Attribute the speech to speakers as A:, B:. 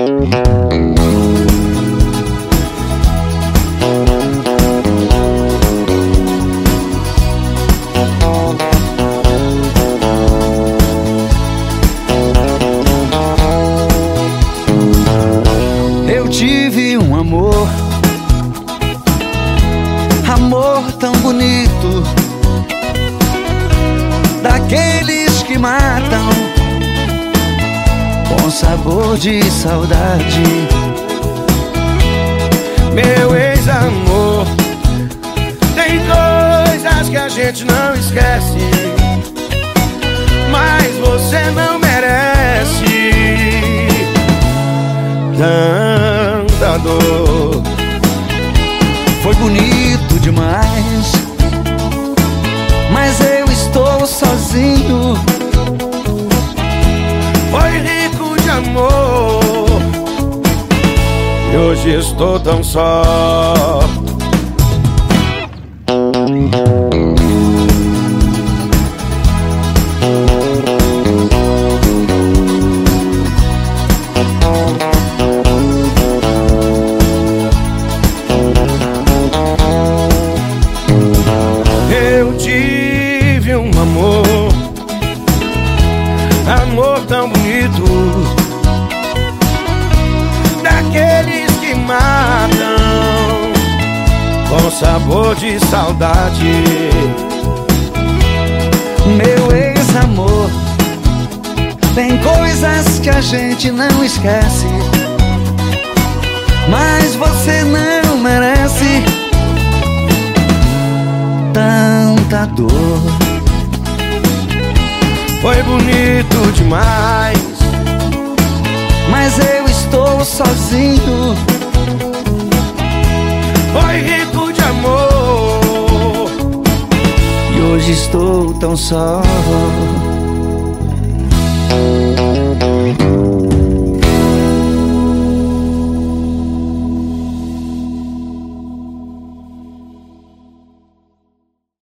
A: Eu tive um amor, amor tão bonito, daqueles que matam com sabor de saudade.
B: Meu ex-amor Tem coisas que a gente não esquece Mas você não merece Tanta dor
A: Foi bonito demais, mas eu estou sozinho.
B: Amor. E hoje estou tão só. Eu tive um amor, amor tão bonito, com sabor de saudade.
A: Meu ex-amor, tem coisas que a gente não esquece, mas você não merece tanta dor.
B: Foi bonito demais,
A: Mas eu estou sozinho. Hoje estou tão só.